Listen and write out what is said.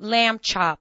lamb chop.